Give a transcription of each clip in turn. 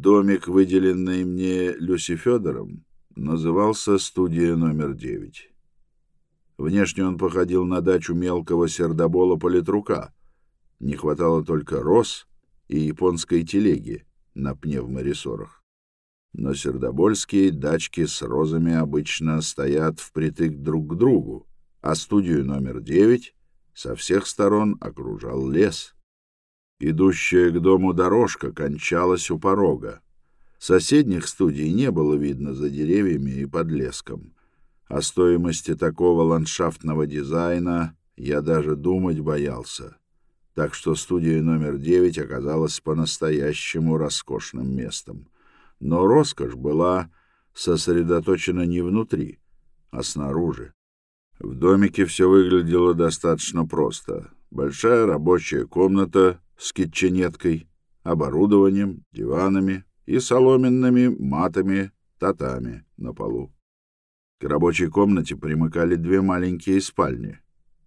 Домик, выделенный мне Люси Федором, назывался «Студия номер девять». Внешне он походил на дачу мелкого сердобола-политрука. Не хватало только роз и японской телеги на пневморессорах. Но сердобольские дачки с розами обычно стоят впритык друг к другу, а студию номер девять со всех сторон окружал лес. Идущая к дому дорожка кончалась у порога. Соседних студий не было видно за деревьями и под леском. О стоимости такого ландшафтного дизайна я даже думать боялся. Так что студия номер девять оказалась по-настоящему роскошным местом. Но роскошь была сосредоточена не внутри, а снаружи. В домике все выглядело достаточно просто. Большая рабочая комната с китченеткой, оборудованием, диванами и соломенными матами, татами на полу. К рабочей комнате примыкали две маленькие спальни.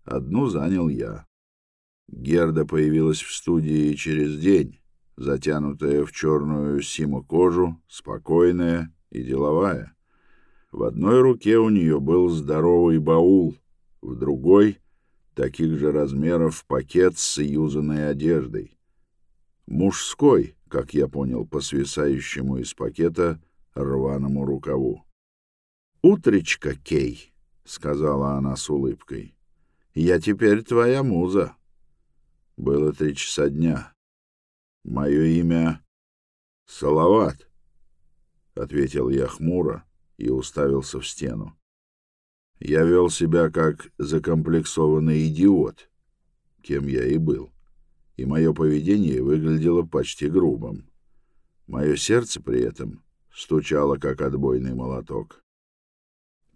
Одну занял я. Герда появилась в студии через день, затянутая в черную симо-кожу, спокойная и деловая. В одной руке у нее был здоровый баул, в другой таких же размеров пакет с юзанной одеждой. Мужской, как я понял, по свисающему из пакета рваному рукаву. «Утречка, Кей», — сказала она с улыбкой, — «я теперь твоя муза». Было три часа дня. «Мое имя Салават», — ответил я хмуро и уставился в стену. Я вел себя как закомплексованный идиот, кем я и был, и мое поведение выглядело почти грубым. Мое сердце при этом стучало, как отбойный молоток.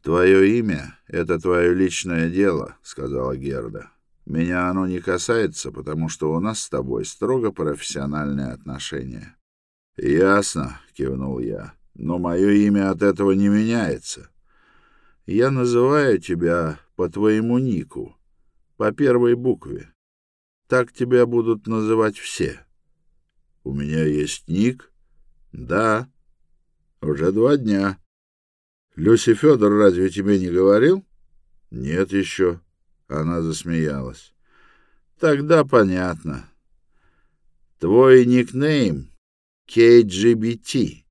«Твое имя — это твое личное дело», — сказала Герда. «Меня оно не касается, потому что у нас с тобой строго профессиональные отношения». «Ясно», — кивнул я, — «но мое имя от этого не меняется». Я называю тебя по твоему нику, по первой букве. Так тебя будут называть все. У меня есть ник? Да. Уже два дня. Люси Федор разве тебе не говорил? Нет еще. Она засмеялась. Тогда понятно. Твой никнейм KGBT.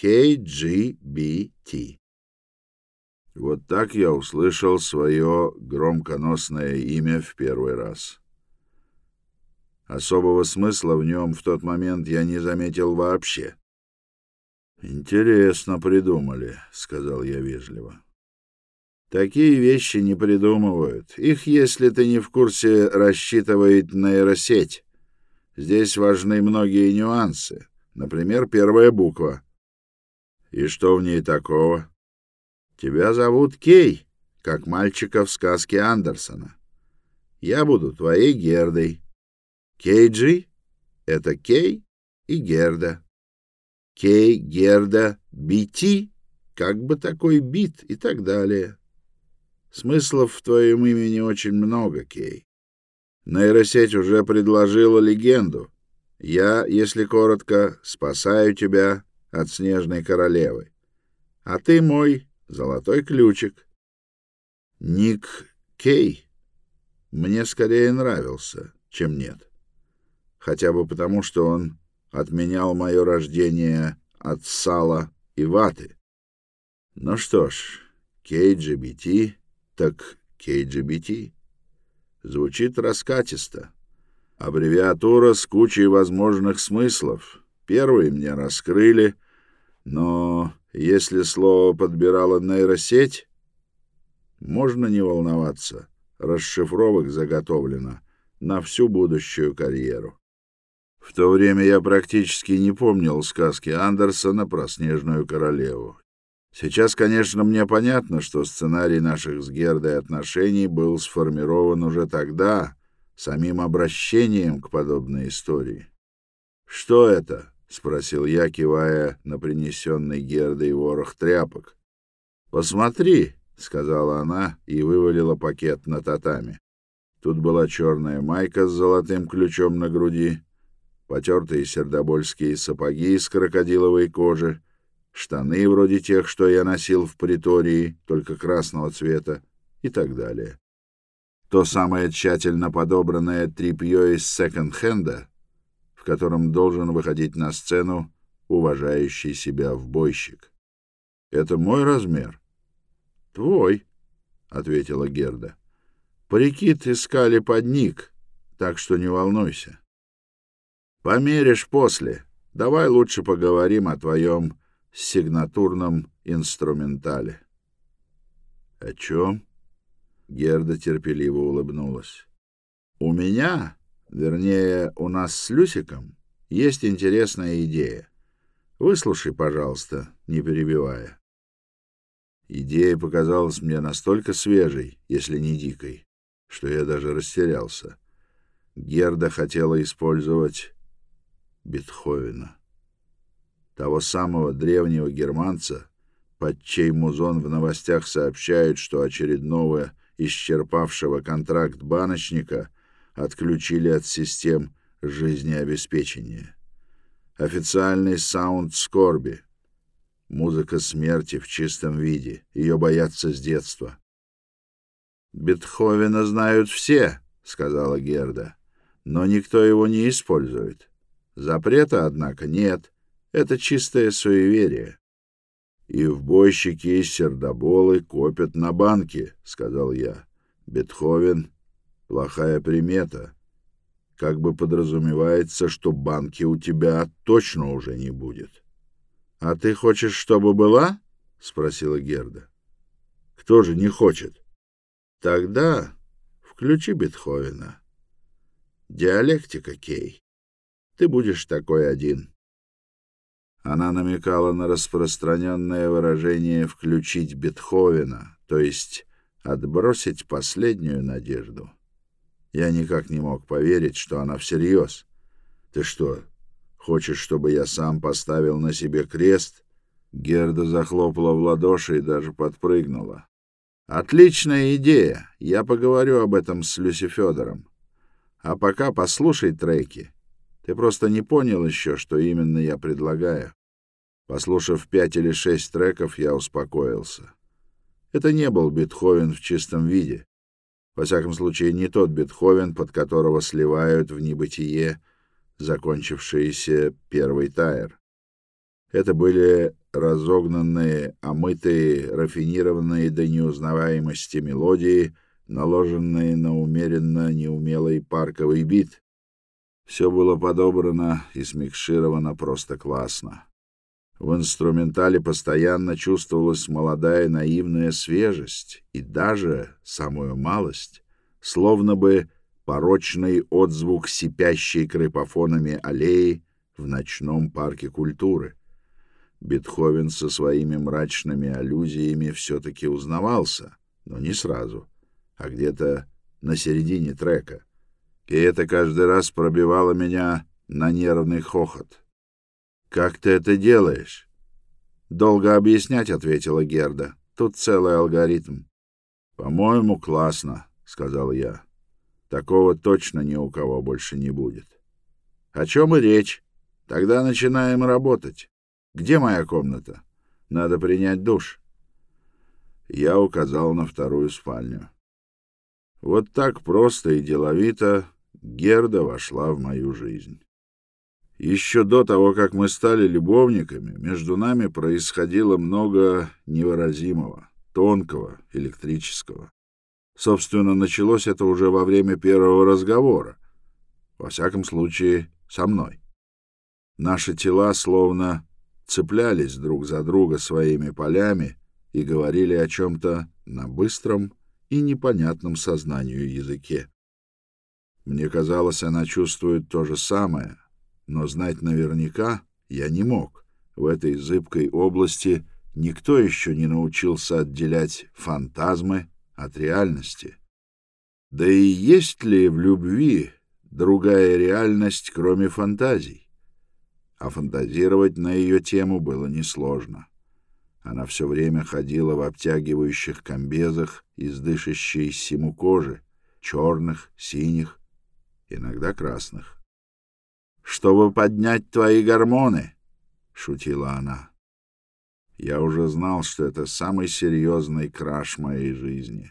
KGBT. Вот так я услышал свое громконосное имя в первый раз. Особого смысла в нем в тот момент я не заметил вообще. «Интересно придумали», — сказал я вежливо. «Такие вещи не придумывают. Их, если ты не в курсе, рассчитывает нейросеть. Здесь важны многие нюансы. Например, первая буква. И что в ней такого?» Тебя зовут Кей, как мальчика в сказке Андерсона. Я буду твоей Гердой. Кейджи — это Кей и Герда. Кей, Герда, Бити — как бы такой бит и так далее. Смыслов в твоем имени очень много, Кей. Нейросеть уже предложила легенду. Я, если коротко, спасаю тебя от снежной королевы. А ты мой Золотой ключик. Ник Кей мне скорее нравился, чем нет. Хотя бы потому, что он отменял мое рождение от сала и ваты. Ну что ж, KGBT, так KGBT. Звучит раскатисто. Аббревиатура с кучей возможных смыслов. Первый мне раскрыли, но если слово подбирала нейросеть, можно не волноваться, расшифровок заготовлено на всю будущую карьеру. В то время я практически не помнил сказки Андерсона про Снежную королеву. Сейчас, конечно, мне понятно, что сценарий наших с Гердой отношений был сформирован уже тогда, самим обращением к подобной истории. Что это? — спросил я, кивая на принесенный Гердой ворох тряпок. «Посмотри», — сказала она и вывалила пакет на татами. Тут была черная майка с золотым ключом на груди, потертые сердобольские сапоги из крокодиловой кожи, штаны вроде тех, что я носил в притории, только красного цвета, и так далее. То самое тщательно подобранное тряпье из секонд-хенда, в котором должен выходить на сцену уважающий себя вбойщик. Это мой размер? Твой, ответила Герда. Прикид искали под ник, так что не волнуйся. Померишь после. Давай лучше поговорим о твоем сигнатурном инструментале. О чем? Герда терпеливо улыбнулась. У меня, вернее, у нас с Люсиком, есть интересная идея. Выслушай, пожалуйста, не перебивая. Идея показалась мне настолько свежей, если не дикой, что я даже растерялся. Герда хотела использовать Бетховена, того самого древнего германца, под чей музон в новостях сообщают, что очередного исчерпавшего контракт баночника отключили от систем жизнеобеспечения. Официальный саунд скорби. Музыка смерти в чистом виде. Ее боятся с детства. «Бетховена знают все», — сказала Герда, — «но никто его не использует. Запрета, однако, нет. Это чистое суеверие». «И в бойщики сердоболы копят на банке», — сказал я. «Бетховен — плохая примета как бы подразумевается, что банки у тебя точно уже не будет. — А ты хочешь, чтобы была? — спросила Герда. — Кто же не хочет? — Тогда включи Бетховена. Диалектика, Кей. Ты будешь такой один. Она намекала на распространенное выражение «включить Бетховена», то есть отбросить последнюю надежду. Я никак не мог поверить, что она всерьез. Ты что, хочешь, чтобы я сам поставил на себе крест? Герда захлопала в ладоши и даже подпрыгнула. Отличная идея. Я поговорю об этом с Люси Федором. А пока послушай треки. Ты просто не понял еще, что именно я предлагаю. Послушав пять или шесть треков, я успокоился. Это не был Бетховен в чистом виде. Во всяком случае, не тот Бетховен, под которого сливают в небытие закончившийся первый тайр. Это были разогнанные, омытые, рафинированные до неузнаваемости мелодии, наложенные на умеренно неумелый парковый бит. Все было подобрано и смикшировано просто классно. В инструментале постоянно чувствовалась молодая наивная свежесть и даже, самую малость, словно бы порочный отзвук сипящей крепофонами аллеи в ночном парке культуры. Бетховен со своими мрачными аллюзиями все-таки узнавался, но не сразу, а где-то на середине трека. И это каждый раз пробивало меня на нервный хохот. Как ты это делаешь? Долго объяснять, ответила Герда. Тут целый алгоритм. По-моему, классно, сказал я. Такого точно ни у кого больше не будет. О чем и речь? Тогда начинаем работать. Где моя комната? Надо принять душ. Я указал на вторую спальню. Вот так просто и деловито Герда вошла в мою жизнь. Еще до того, как мы стали любовниками, между нами происходило много невыразимого, тонкого, электрического. Собственно, началось это уже во время первого разговора. Во всяком случае, со мной. Наши тела словно цеплялись друг за друга своими полями и говорили о чем-то на быстром и непонятном сознанию языке. Мне казалось, она чувствует то же самое, но знать наверняка я не мог. В этой зыбкой области никто еще не научился отделять фантазмы от реальности. Да и есть ли в любви другая реальность, кроме фантазий? А фантазировать на ее тему было несложно. Она все время ходила в обтягивающих комбезах из дышащей симу кожи, черных, синих, иногда красных. Чтобы поднять твои гормоны, — шутила она. Я уже знал, что это самый серьезный краш моей жизни.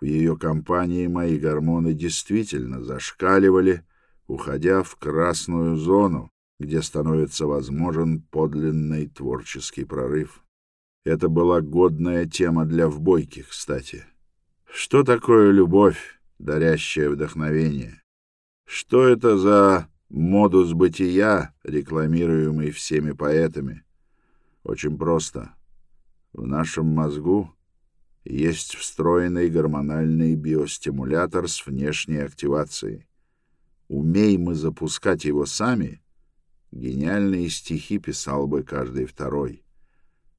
В ее компании мои гормоны действительно зашкаливали, уходя в красную зону, где становится возможен подлинный творческий прорыв. Это была годная тема для вбойки, кстати. Что такое любовь, дарящая вдохновение? Что это за модус бытия, рекламируемый всеми поэтами? Очень просто. В нашем мозгу есть встроенный гормональный биостимулятор с внешней активацией. Умей мы запускать его сами, гениальные стихи писал бы каждый второй.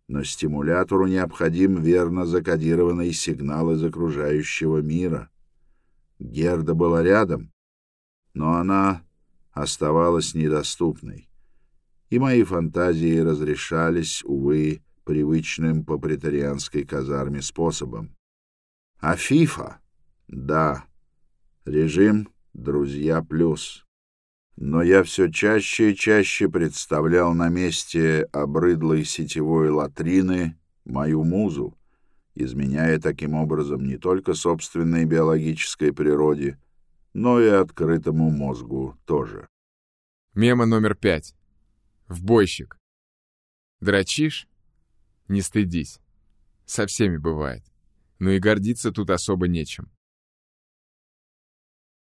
Но стимулятору необходим верно закодированный сигнал из окружающего мира. Герда была рядом, но она оставалась недоступной и мои фантазии разрешались, увы, привычным по претарианской казарме способом. А ФИФА? Да. Режим «Друзья плюс». Но я все чаще и чаще представлял на месте обрыдлой сетевой латрины мою музу, изменяя таким образом не только собственной биологической природе, но и открытому мозгу тоже. Мема номер пять. В бойщик. Дрочишь? Не стыдись. Со всеми бывает. Но и гордиться тут особо нечем.